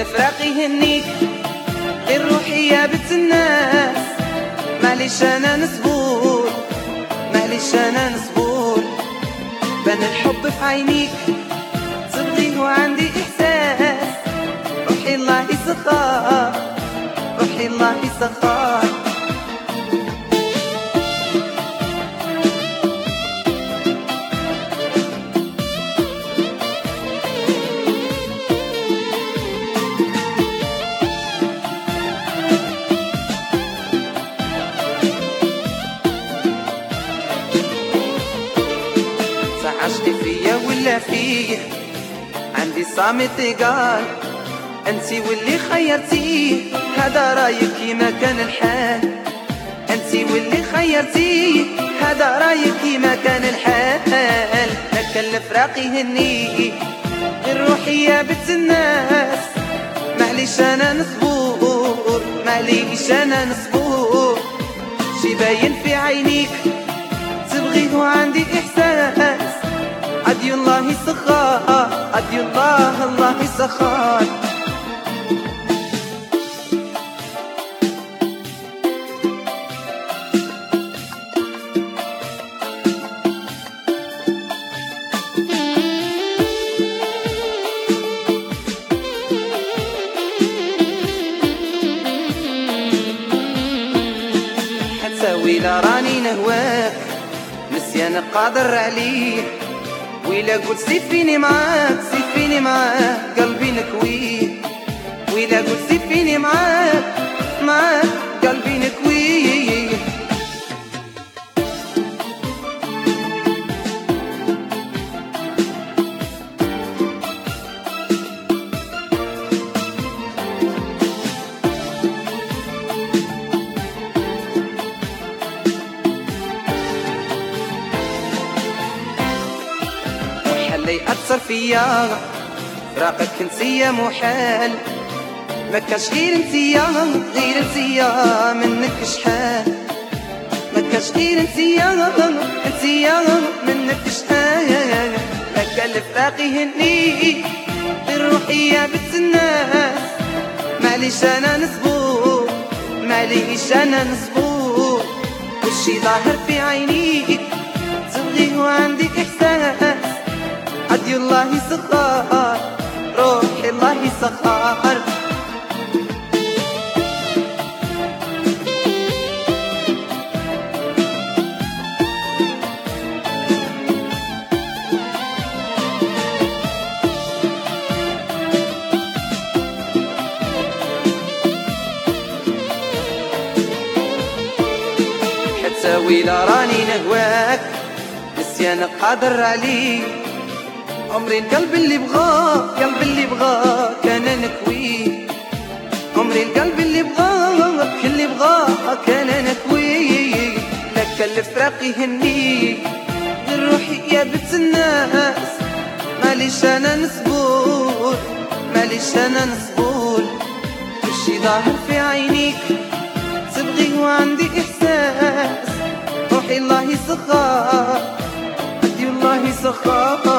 الفراق يهنيك غير روحي يا بنت الناس معليش أنا نصبور معليش أنا نصبور بان الحب في عينيك. صدقي وعندي إحساس. روحي الله يسخر. روحي الله يسخر. عشقي فيا ولا فيه عندي صامت قال انتي واللي خيرتيه هذا رأيك كيما كان الحال. انتي واللي خيرتيه هذا رأيك كيما كان الحال. لكن الفراق يهني غير روحي يا بنت الناس. معليش أنا نصبور. معليش أنا نصبور. شي باين في عينيك. تبغيه وعندي إحساس. عدي الله سخار عدي الله الله سخار حتى ويلا راني نهواك نسيان قادر عليه. ويلا قلت سيفيني معاك سيفيني معاك قلبي نكويه ويلا قلت سيفيني معاك معاك اللي أثر فيا. فراقك انتيا محال ما كانش غير انتيا غير انتيا منك شحال؟ ما كانش غير انتيا انتيا منك شحال؟ ما كان الفراق يهني غير روحي يا بنت الناس معليش أنا نصبور معليش أنا نصبور وشي ظاهر في عينيك تبغيه وعندك إحساس. الله سخار روحي الله سخار. حتى ويلا راني نهواك نسيان قادر عليك عمري القلب اللي بغاه قلب اللي بغاه كان نكويه عمري القلب اللي بغاه اللي بغاه كان نكويه لك الفراق يهني روحي يا بنت الناس. ماليش أنا نصبور ماليش أنا نصبور. وشي ظاهر في عينيك تبغيه وعندي إحساس. روحي الله يسخر عدي الله يسخر